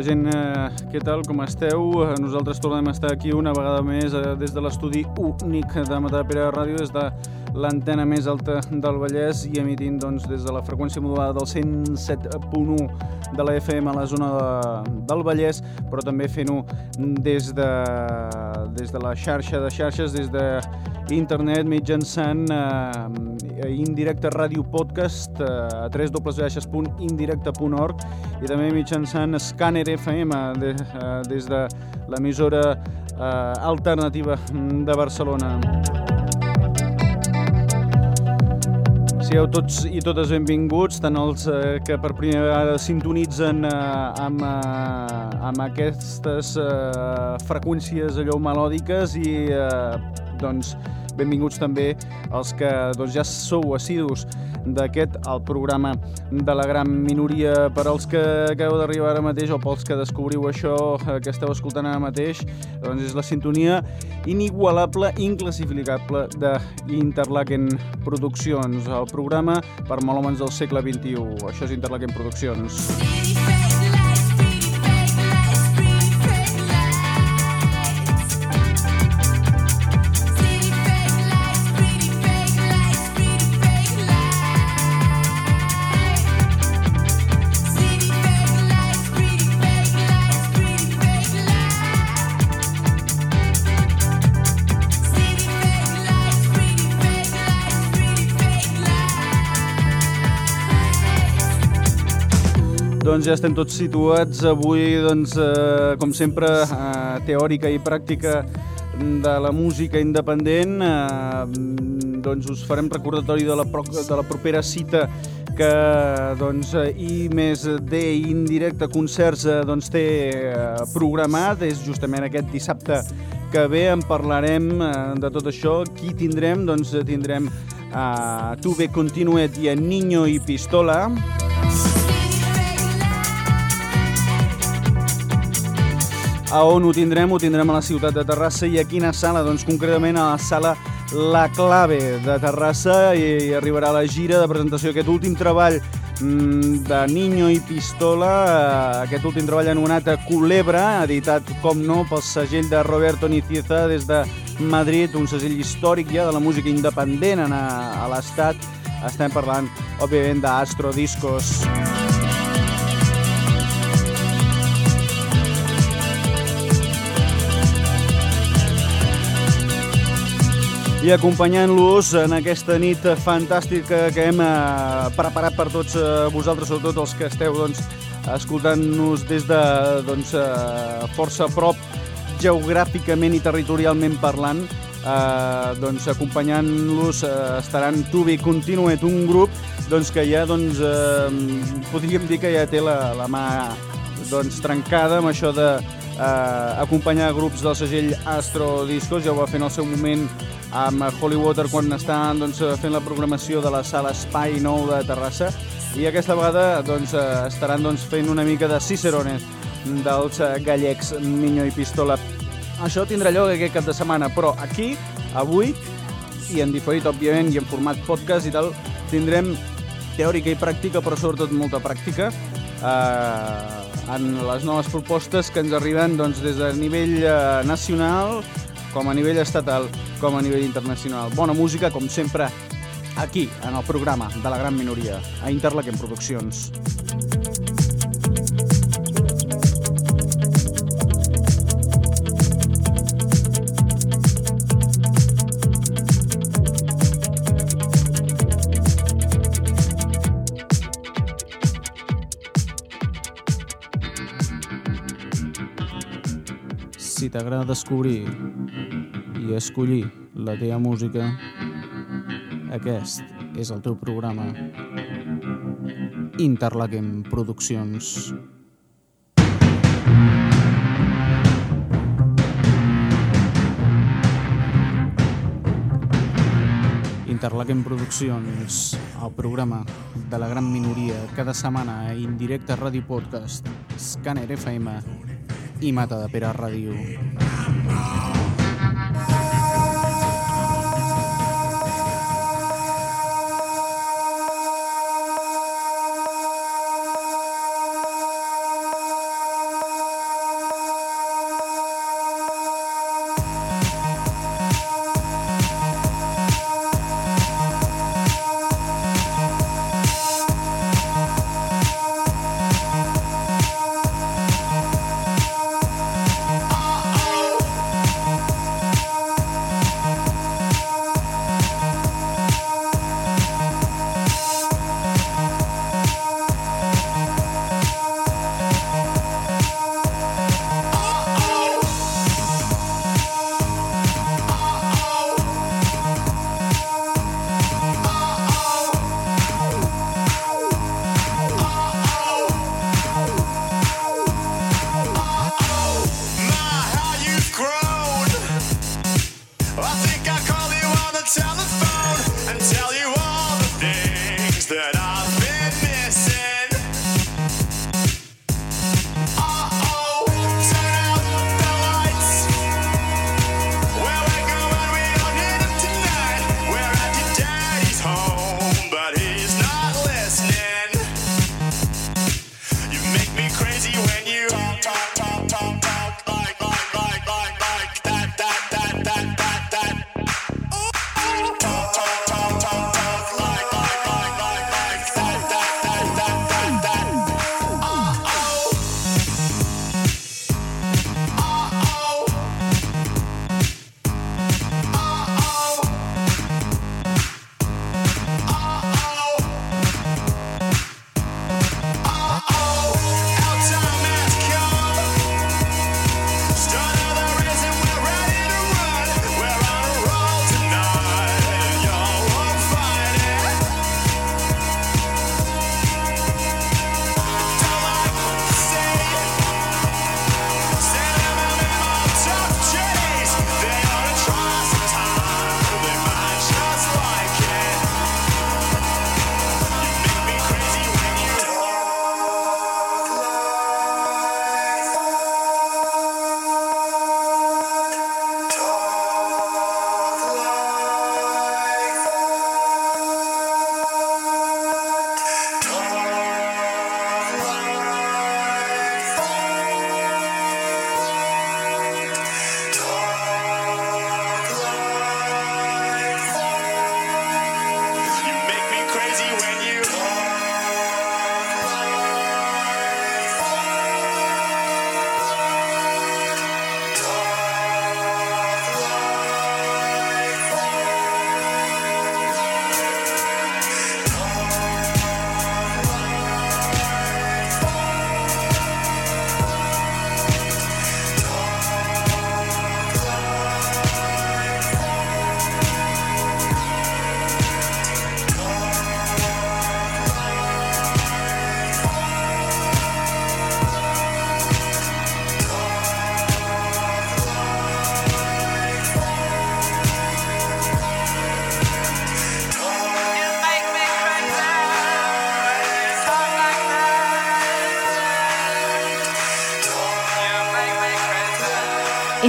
Hola gent, eh, què tal, com esteu? Eh, Nosaltres tornem a estar aquí una vegada més eh, des de l'estudi únic de Matapera Ràdio, des de l'antena més alta del Vallès i emitint doncs, des de la freqüència modulada del 107.1 de la FM a la zona de, del Vallès, però també fent-ho des, de, des de la xarxa de xarxes, des de internet mitjançant eh, indirecte ràdio podcast eh, a www.indirecte.org i també mitjançant Scanner FM de, eh, des de l'emissora eh, alternativa de Barcelona. Sigueu tots i totes benvinguts, tant els eh, que per primera vegada sintonitzen eh, amb, eh, amb aquestes eh, freqüències allò melòdiques i eh, doncs benvinguts també els que doncs, ja sou assidus d'aquest, el programa de la gran minoria per als que acabeu d'arribar ara mateix o pels que descobriu això eh, que esteu escoltant ara mateix, doncs és la sintonia inigualable, inclassificable de Interlaken Produccions, el programa per melòmens del segle XXI. Això és Interlaken Produccions. Doncs ja estem tots situats avui, doncs, eh, com sempre, eh, teòrica i pràctica de la música independent. Eh, doncs us farem recordatori de la, pro de la propera cita que doncs, I més D indirecte concerts eh, doncs, té eh, programat. És justament aquest dissabte que ve en parlarem eh, de tot això. Qui tindrem? Doncs tindrem a uh, Tuve Continuet i a Niño i Pistola. A on ho tindrem? Ho tindrem a la ciutat de Terrassa i a quina sala? Doncs concretament a la sala La Clave de Terrassa i arribarà la gira de presentació d'aquest últim treball mm, de Niño i Pistola, eh, aquest últim treball anomenat Culebra, editat, com no, pel segell de Roberto Nicieza des de Madrid, un segell històric ja de la música independent a, a l'estat. Estem parlant, òbviament, d'Astro Discos. I acompanyant-los en aquesta nit fantàstica que hem eh, preparat per tots eh, vosaltres, sobretot els que esteu doncs, escoltant-nos des de doncs, eh, força prop geogràficament i territorialment parlant, eh, doncs, acompanyant-los estaran Tubi Continuet, un grup doncs, que ja doncs, eh, podríem dir que ja té la, la mà doncs, trencada amb això de eh, acompanyar grups del segell Astro Discos, ja ho va fer en el seu moment amb Hollywater quan estan doncs, fent la programació de la sala Espai Nou de Terrassa i aquesta vegada doncs, estaran doncs, fent una mica de Cicerone dels gallecs Niño i Pistola. Això tindrà lloc aquest cap de setmana, però aquí, avui, i en diferit, òbviament, i en format podcast i tal, tindrem teòrica i pràctica, però sobretot molta pràctica, eh, en les noves propostes que ens arriben doncs, des de nivell eh, nacional com a nivell estatal, com a nivell internacional. Bona música, com sempre, aquí, en el programa de la gran minoria, a Interlaken Produccions. T'agrada descobrir i escollir la teva música, aquest és el teu programa. Interlaquem Produccions. Interlaquem Produccions, el programa de la gran minoria, cada setmana Indirecte Ràdio Podcast, Scanner FM i Mata de Pere Ràdio.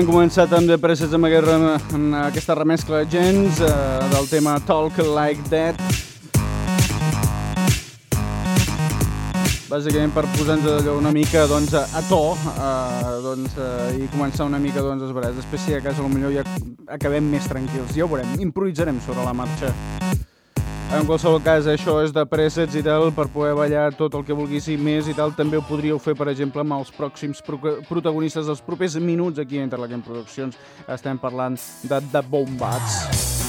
hem començat amb de presses amb, aquest, amb aquesta remescla de gens eh, del tema Talk Like That. Bàsicament per posar-nos allò una mica doncs, a to eh, doncs, eh, i començar una mica doncs, els barats. Després, si a casa potser ja acabem més tranquils. Ja ho veurem, improvisarem sobre la marxa. En qualsevol cas, això és de préssecs i tal, per poder ballar tot el que vulguis i més i tal. També ho podríeu fer, per exemple, amb els pròxims pro protagonistes dels propers minuts aquí a Interlaken Produccions. Estem parlant de The Bombats.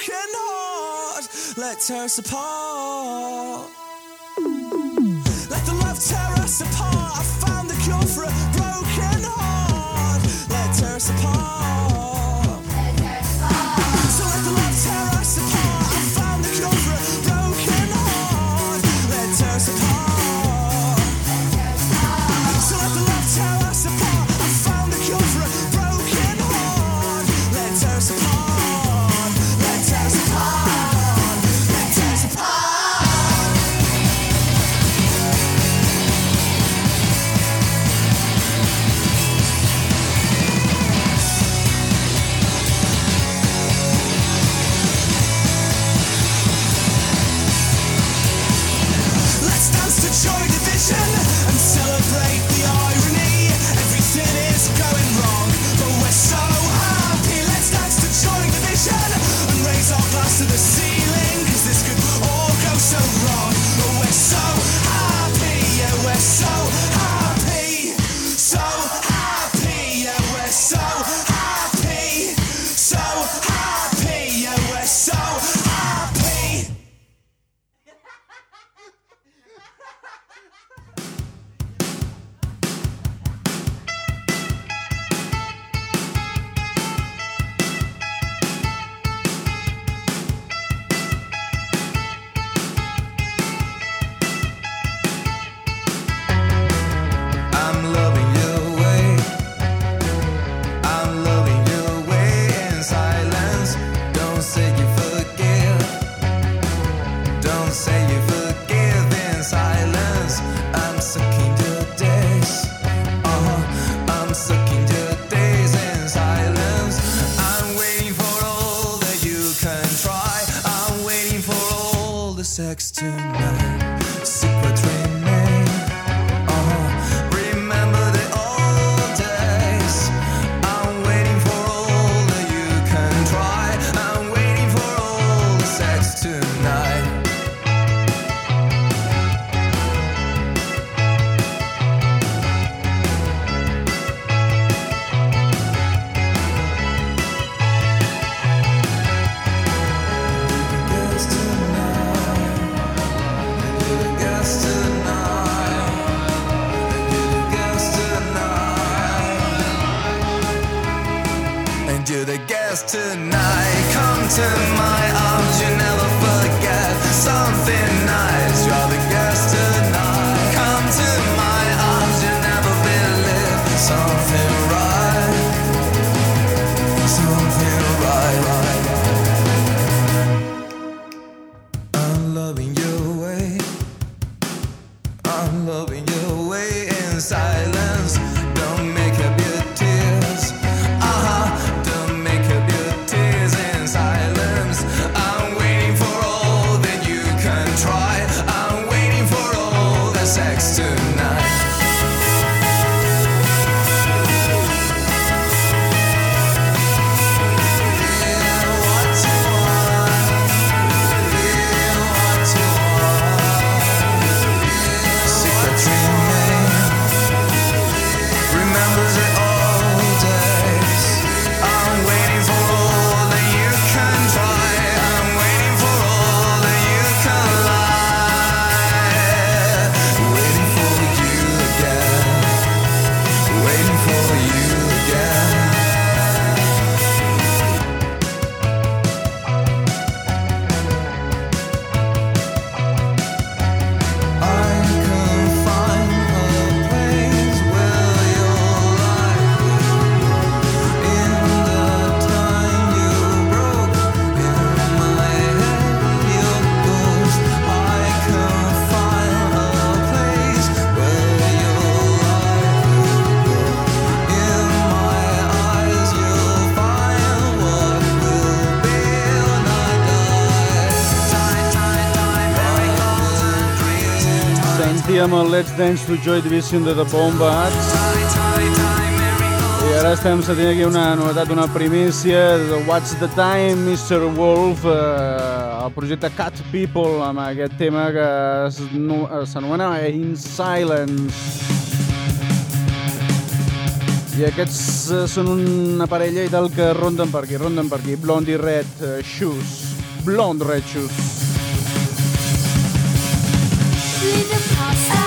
broken heart let tear us apart. Let the love tear us apart. I found the cure for a broken heart. Let tear us apart. Dance to Joy Division de The Bombats. I ara estem sentint aquí una novetat, una primícia de What's the Time, Mr. Wolf, eh, el projecte Cat People, amb aquest tema que s'anomena In Silence. I aquests eh, són una parella i tal que ronden per aquí, ronden per aquí. Blondie Red eh, Shoes. Blonde Red Shoes. Leave the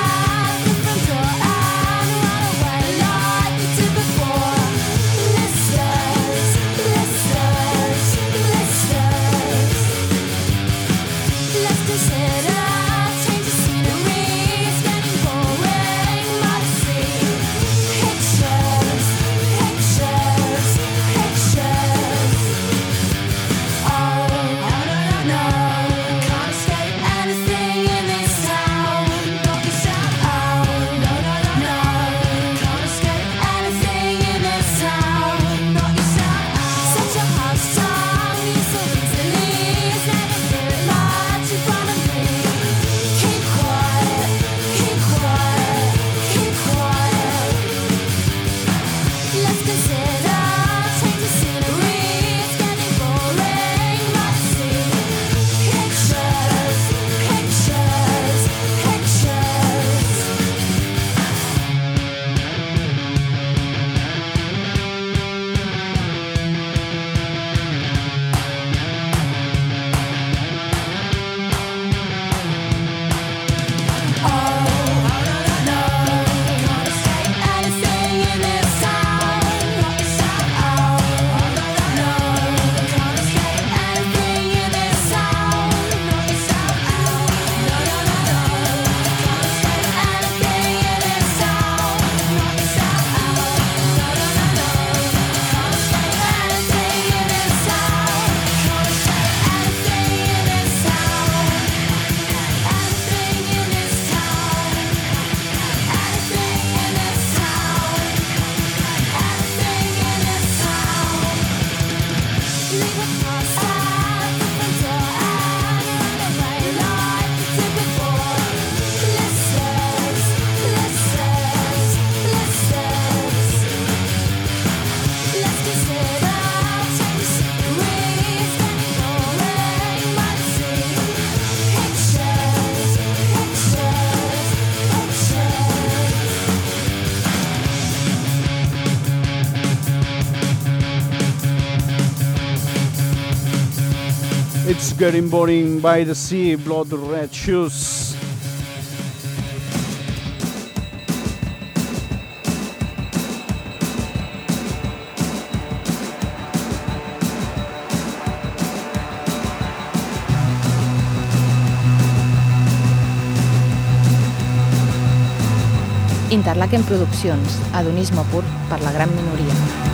Getting boring by the sea, blood red shoes. Interlaken Produccions, adonisme pur per la gran minoria.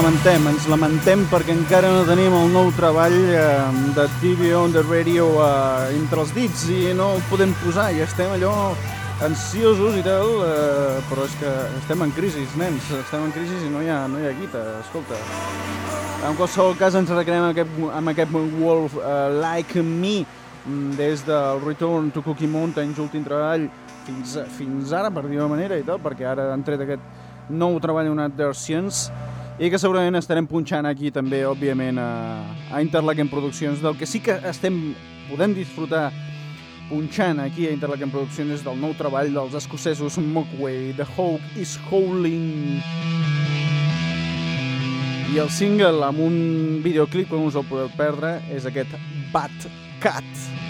Lamentem, ens lamentem perquè encara no tenim el nou treball eh, de TV on the radio eh, entre els dits i no el podem posar i estem allò ansiosos i tal, eh, però és que estem en crisi, nens, estem en crisi i no hi ha, no hi ha guita, escolta. En qualsevol cas ens recreem amb aquest, amb aquest Wolf uh, Like Me mm, des del Return to Cookie Mountains, últim treball, fins, fins ara, per dir-ho manera i tal, perquè ara han tret aquest nou treball en Adversions i que segurament estarem punxant aquí també, òbviament, a, a Interlaken Produccions, del que sí que estem, podem disfrutar punxant aquí a Interlaken Produccions és del nou treball dels escocesos Mockway, The Hawk is Howling. I el single amb un videoclip que no us el podeu perdre és aquest Bat Cat. Thank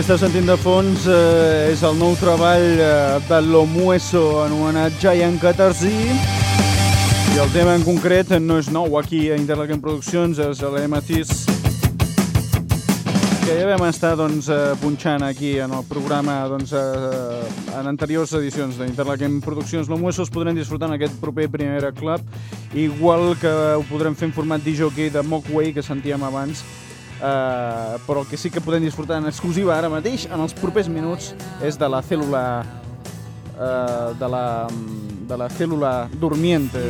Que estàs sentint de fons eh, és el nou treball eh, de l'Omueso anomenat Giant Catarsi i el tema en concret no és nou aquí a Interlaken Produccions, és l'Ematis que ja vam estar doncs, eh, punxant aquí en el programa doncs, eh, en anteriors edicions d'Interlaken Produccions. L'Omueso es podrem disfrutar en aquest proper Primera Club, igual que ho podrem fer en format DJ de Mockway que sentíem abans, Uh, però el que sí que podem disfrutar en exclusiva ara mateix, en els propers minuts, és de la cèl·lula uh, de la, de la cèl·lula dormiente.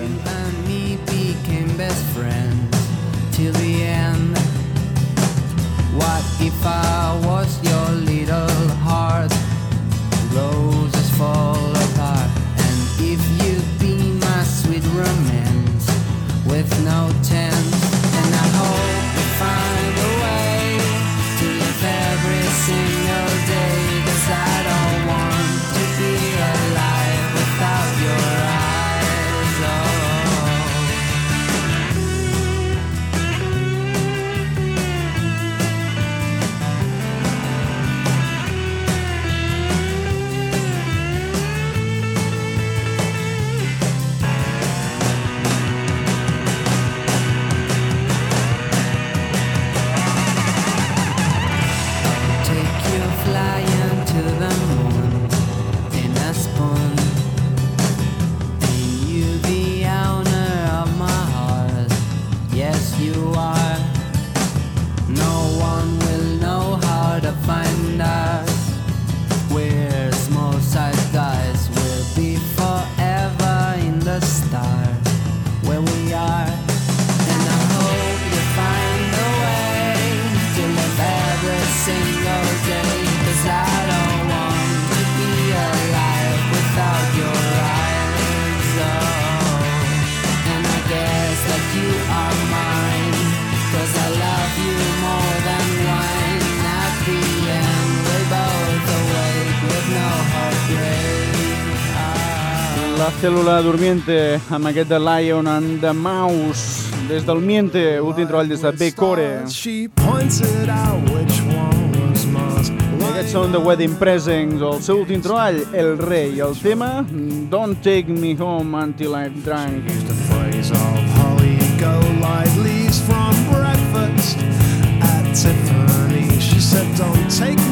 What if I was your little heart? Roses fall apart, and if you'd be my sweet romance with no tense, cèl·lula dormiente amb aquest de Lion and the Mouse. Des del Miente, últim treball des de B-Core aquests són The Wedding Presents el seu últim treball, El Rei. El tema, Don't Take Me Home Until I'm Drunk. She said don't take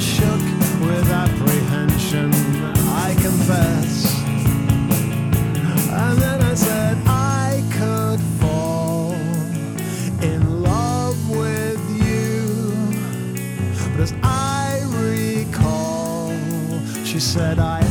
shook with apprehension, I confess. And then I said, I could fall in love with you. But as I recall, she said, I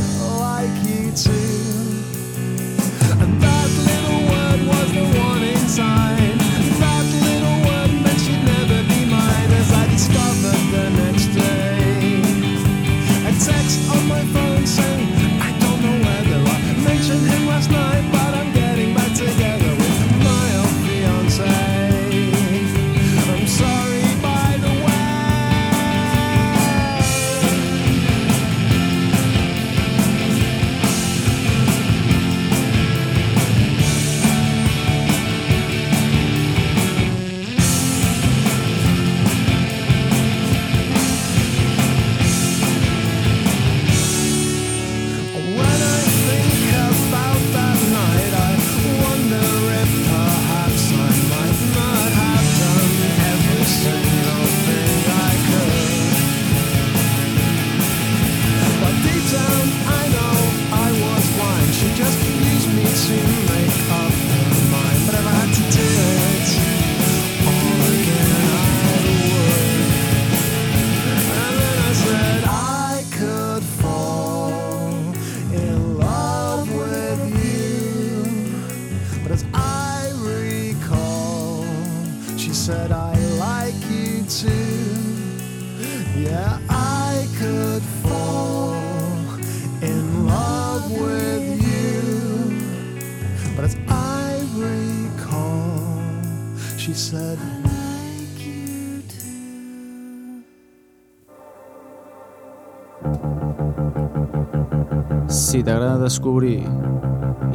t'agrada descobrir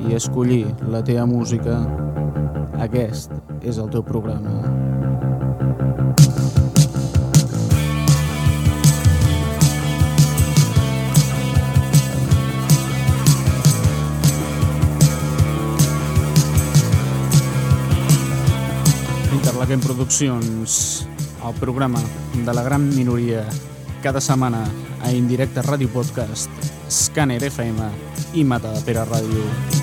i escollir la teva música, aquest és el teu programa. Interlaquem Produccions, el programa de la gran minoria cada setmana a Indirecte Ràdio Podcast, Scanner FM i Mata de Pere Ràdio.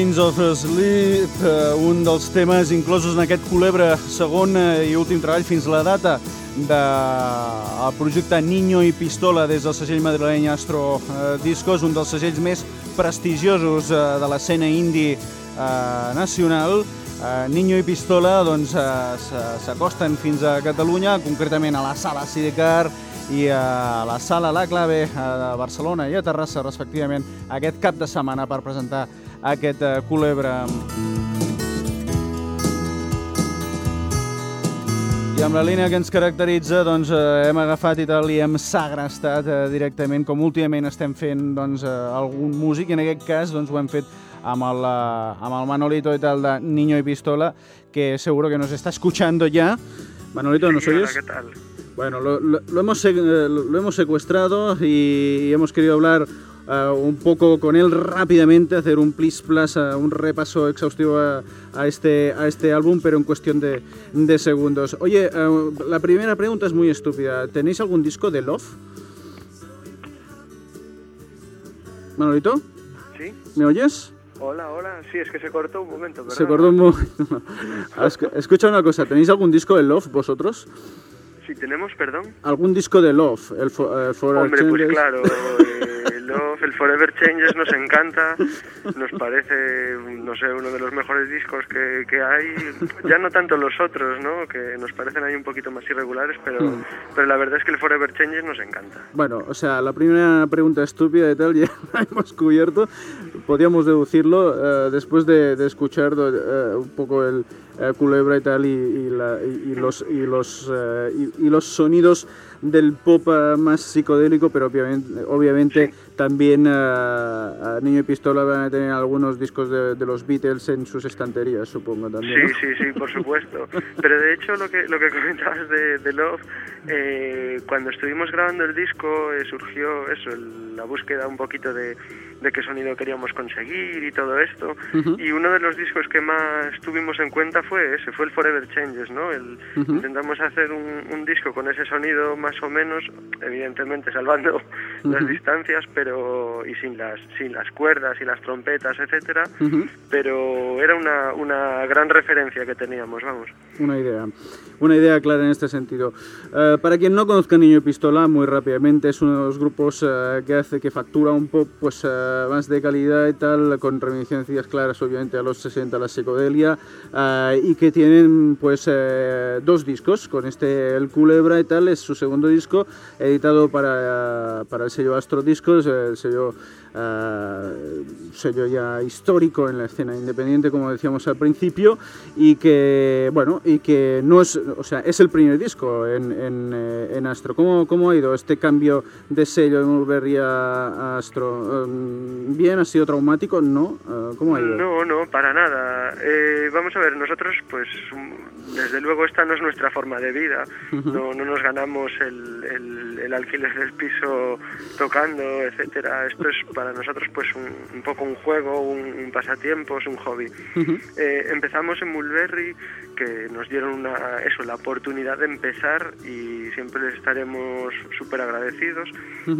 Sins of Sleep, eh, un dels temes inclosos en aquest Culebre segon eh, i últim treball fins la data del projecte Niño i Pistola des del segell madrileny Astro eh, Discos, un dels segells més prestigiosos de l'escena indie nacional. Niño i Pistola doncs, s'acosten fins a Catalunya, concretament a la Sala Sidecar i a la Sala La Clave de Barcelona i a Terrassa, respectivament, aquest cap de setmana per presentar aquest eh, Culebre. I amb la línia que ens caracteritza doncs, eh, hem agafat i tal i hem segrestat eh, directament, com últimament estem fent doncs, eh, algun músic, i en aquest cas doncs, ho hem fet amb el, eh, amb el Manolito y tal de Niño y Pistola, que seguro que nos está escuchando ya. Manolito, ¿nos Sí, hola, oyes? ¿qué tal? Bueno, lo, lo- lo hemos, eh, lo, hemos secuestrado y hemos querido hablar un poco con él rápidamente, hacer un plis plus, un repaso exhaustivo a, a este, a este álbum, pero en cuestión de, de segundos. Oye, eh, la primera pregunta es muy estúpida. ¿Tenéis algún disco de Love? Manolito, ¿Sí? ¿me oyes? Hola, hola. Sí, es que se cortó un momento, Se perdona. cortó un momento. Escu- Escucha una cosa, ¿tenéis algún disco de Love vosotros? Si tenemos, perdón. ¿Algún disco de Love? El eh, Forever Hombre, pues claro, eh, El Forever Changes nos encanta, nos parece, no sé, uno de los mejores discos que, que hay, ya no tanto los otros, ¿no? Que nos parecen ahí un poquito más irregulares, pero, Hmm. pero la verdad es que el Forever Changes nos encanta. Bueno, o sea, la primera pregunta estúpida y tal ya la hemos cubierto. Podíamos deducirlo eh, después de, de escuchar eh, un poco el eh, culebra y tal y, la- y- los, y, los, eh, y, los sonidos del pop eh, más psicodélico, pero obviamente, obviamente también eh, a Niño y Pistola van a tener algunos discos de, de los Beatles en sus estanterías, supongo también. Sí, sí, sí, por supuesto. Pero de hecho lo que lo que comentabas de, Love, cuando estuvimos grabando el disco surgió eso, el- la búsqueda un poquito de, de qué sonido queríamos conseguir y todo esto. Y uno de los discos que más tuvimos en cuenta fue ese, fue el Forever Changes, ¿no? El. Intentamos hacer un, un disco con ese sonido más o menos, evidentemente salvando las distancias, pero y sin las sin las cuerdas y las trompetas, etcétera pero era una, una gran referencia que teníamos, vamos. Una idea, una idea clara en este sentido. Eh, para quien no conozca Niño Pistola, muy rápidamente, es uno de los grupos eh, que hace que factura un pop pues, eh, más de calidad y tal, con reminiscencias claras obviamente a los 60, a la psicodelia, y que tienen pues dos discos, con este El Culebra y tal, es su segundo disco, editado para, para el sello Astro Discos, el sello eh, sello ya histórico en la escena independiente, como decíamos al principio, y que, bueno, y que no es, o sea, es el primer disco en, en, eh, en Astro. ¿Cómo, ¿Cómo ha ido este cambio de sello de Mulberry a, Astro? Um, ¿Bien? ¿Ha sido traumático? ¿No? Uh, ¿Cómo ha ido? No, no, para nada. Eh, vamos a ver, nosotros, pues, desde luego esta no es nuestra forma de vida. No, no nos ganamos el, el- el alquiler del piso tocando, etcétera. Esto es para nosotros, pues, un, un poco un juego, un, un pasatiempo, es un hobby. Eh, empezamos en Mulberry, que nos dieron una, eso, la oportunidad de empezar y siempre les estaremos súper agradecidos.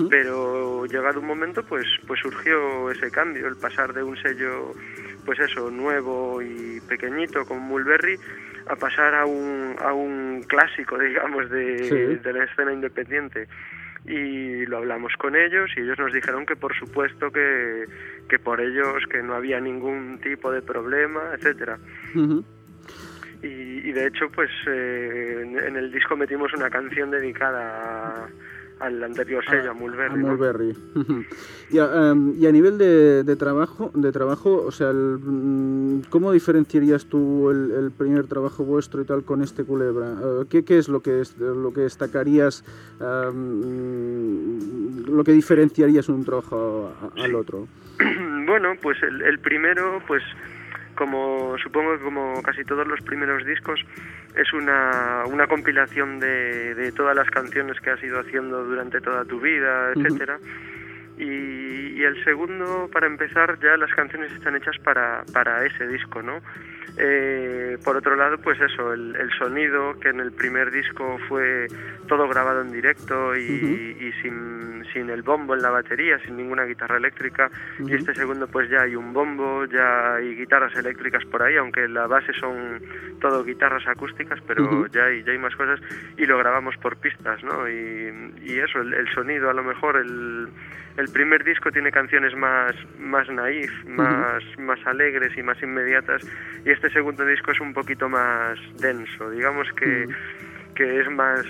Pero llegado un momento, pues, pues surgió ese cambio, el pasar de un sello, pues eso, nuevo y pequeñito como Mulberry, a pasar a un, a un clásico, digamos, de, Sí. de la escena independiente. Y lo hablamos con ellos y ellos nos dijeron que por supuesto que, que por ellos que no había ningún tipo de problema, etcétera. Y, y de hecho, pues eh, en, en el disco metimos una canción dedicada a- al anterior sello, a Mulberry. Y, a, em, y a nivel de, de trabajo, de trabajo, o sea, el, mm, ¿cómo diferenciarías tú el, el primer trabajo vuestro y tal con este Culebra? Eh, ¿qué, qué es lo que es, lo que destacarías, em, lo que diferenciarías un trabajo a- al otro? bueno, pues el, el primero, pues como supongo que como casi todos los primeros discos, es una, una compilación de, de todas las canciones que has ido haciendo durante toda tu vida, etcétera. Y, y el segundo, para empezar, ya las canciones están hechas para, para ese disco, ¿no? Eh, por otro lado, pues eso, el, el sonido, que en el primer disco fue todo grabado en directo y, y sin, sin el bombo en la batería, sin ninguna guitarra eléctrica, y este segundo pues ya hay un bombo, ya hay guitarras eléctricas por ahí, aunque la base son todo guitarras acústicas, pero Ujú. ya, hay, ya hay más cosas, y lo grabamos por pistas, ¿no? Y, y eso, el, el sonido, a lo mejor el, el primer disco tiene canciones más, más naif, más, más alegres y más inmediatas, y este segundo disco es un poquito más denso, digamos que, que es más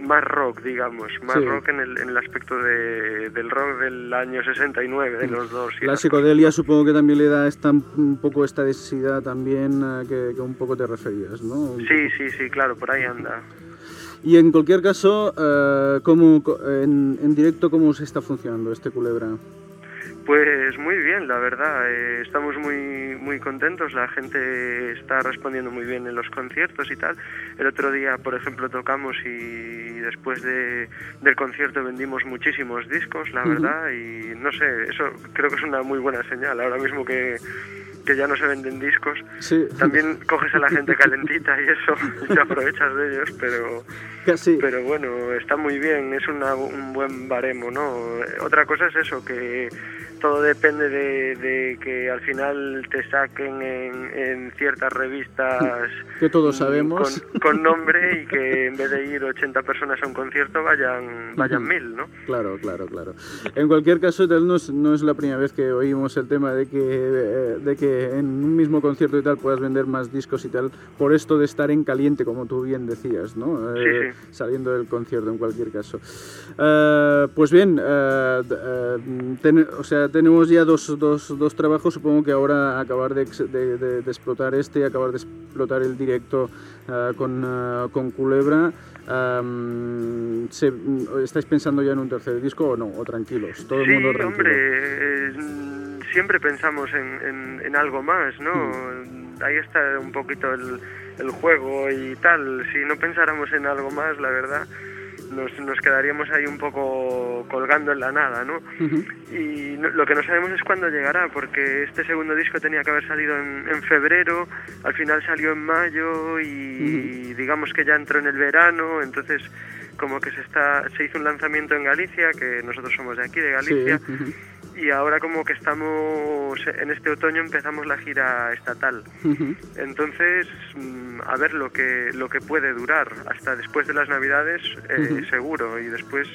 más rock, digamos, más Sí. rock en el, en el aspecto de, del rock del año 69, de los dos. La psicodelia supongo que también le da esta, un poco esta densidad también eh, que, que un poco te referías, ¿no? Sí, sí, sí, claro, por ahí anda. Y en cualquier caso, eh, ¿cómo, en, en directo, ¿cómo se está funcionando este Culebra? Pues muy bien, la verdad. eh, estamos muy muy contentos. La gente está respondiendo muy bien en los conciertos y tal. El otro día, por ejemplo, tocamos y después de, del concierto vendimos muchísimos discos, la verdad. Y no sé, eso creo que es una muy buena señal. Ahora mismo que, que ya no se venden discos, Sí, también coges a la gente calentita y eso y te aprovechas de ellos, pero pero bueno, está muy bien, es una- un buen baremo, ¿no? Otra cosa es eso, que todo depende de, de que al final te saquen en, en ciertas revistas Que todos sabemos. Con, con nombre y que en vez de ir 80 personas a un concierto vayan, vayan mil, ¿no? Claro, claro, claro. En cualquier caso, tal, no es, no es la primera vez que oímos el tema de que, eh, de que en un mismo concierto y tal puedas vender más discos y tal, por esto de estar en caliente, como tú bien decías, ¿no? Eh, Sí, Saliendo del concierto, en cualquier caso. Eh, pues bien, eh, eh, ten- o sea, tenemos ya dos, dos, dos trabajos, supongo que ahora acabar de, de- de- de explotar este, acabar de explotar el directo eh, con, eh, con Culebra. Am, se- ¿Estáis pensando ya en un tercer disco o no? ¿O tranquilos? Todo el sí, mundo tranquilo. hombre, eh, mm, siempre pensamos en, en- en algo más, ¿no? Hmm. Ahí está un poquito el, el juego y tal. Si no pensáramos en algo más, la verdad, nos, nos quedaríamos ahí un poco colgando en la nada, ¿no? Y no- lo que no sabemos es cuándo llegará, porque este segundo disco tenía que haber salido en, en febrero, al final salió en mayo y digamos que ya entró en el verano, entonces como que se está se hizo un lanzamiento en Galicia, que nosotros somos de aquí, de Galicia, Sí, ujú. Y ahora como que estamos en este otoño empezamos la gira estatal. Entonces, mm, a ver lo que lo que puede durar hasta después de las Navidades eh, Ujú. seguro y después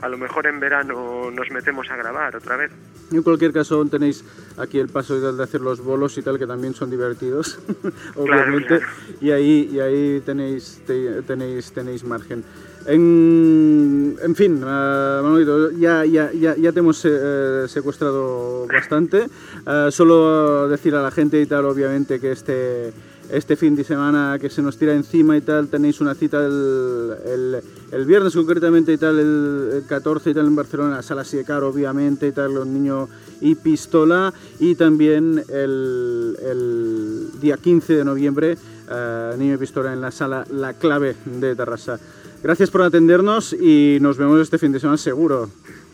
a lo mejor en verano nos metemos a grabar otra vez. En cualquier caso, tenéis aquí el paso de hacer los bolos y tal, que también son divertidos, obviamente, claro. y ahí, y ahí tenéis, te- tenéis, tenéis margen. En, fin, Manolito, ya, ya, ya, ya te hemos eh, secuestrado bastante. Ah, solo decir a la gente y tal, obviamente, que este, este fin de semana que se nos tira encima y tal, tenéis una cita el, el, viernes concretamente y tal, el, el 14 y tal en Barcelona, la sala Siecar, obviamente, y tal, los niños y pistola, y también el, día 15 de noviembre, eh, niño y pistola en la sala La Clave de Terrassa. Gracias por atendernos y nos vemos este fin de semana seguro.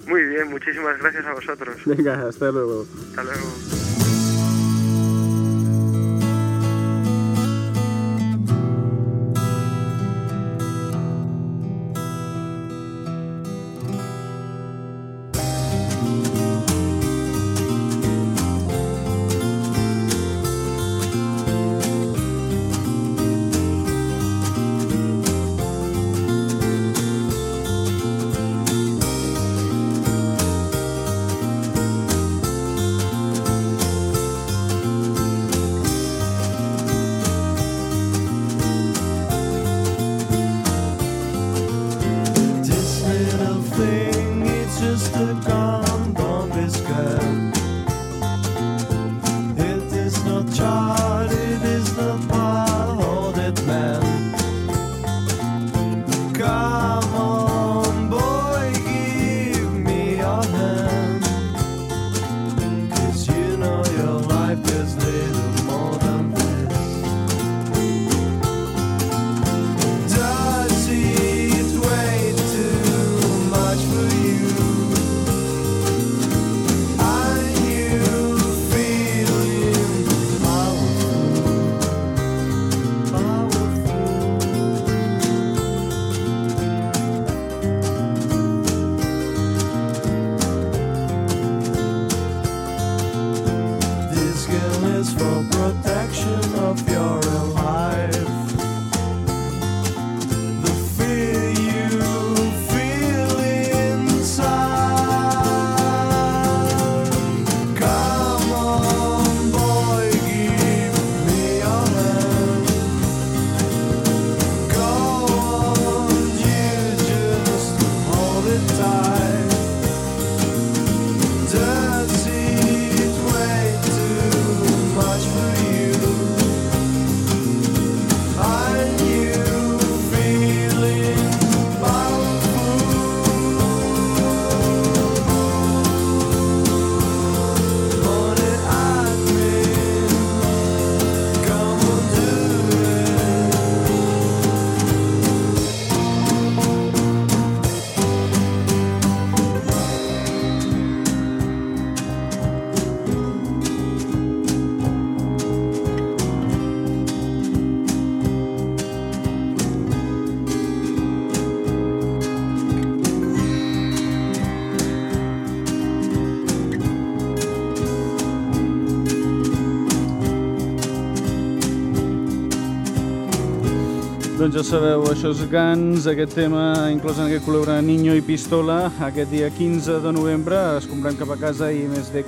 Muy bien, muchísimas gracias a vosotros. Venga, hasta luego. Hasta luego. Doncs ja sabeu, això és Guns, aquest tema inclòs en aquest col·laborar Niño i Pistola. Aquest dia 15 de novembre es comprem cap a casa i més de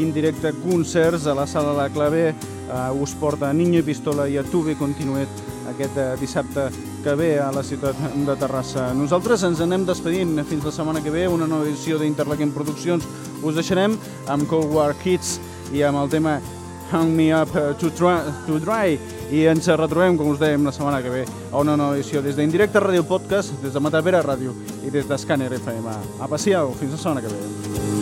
indirecte concerts a la sala La Clave. Uh, us porta Niño i Pistola i a Tuve Continuet aquest uh, dissabte que ve a la ciutat de Terrassa. Nosaltres ens anem despedint fins la setmana que ve, una nova edició d'Interlaken Produccions. Us deixarem amb Cold War Kids i amb el tema Hang Me Up to, try, to Dry i ens retrobem, com us dèiem, la setmana que ve a una nova edició des d'Indirecte Ràdio Podcast, des de Matavera Ràdio i des d'Escàner FM. Apa, siau, fins la setmana que ve.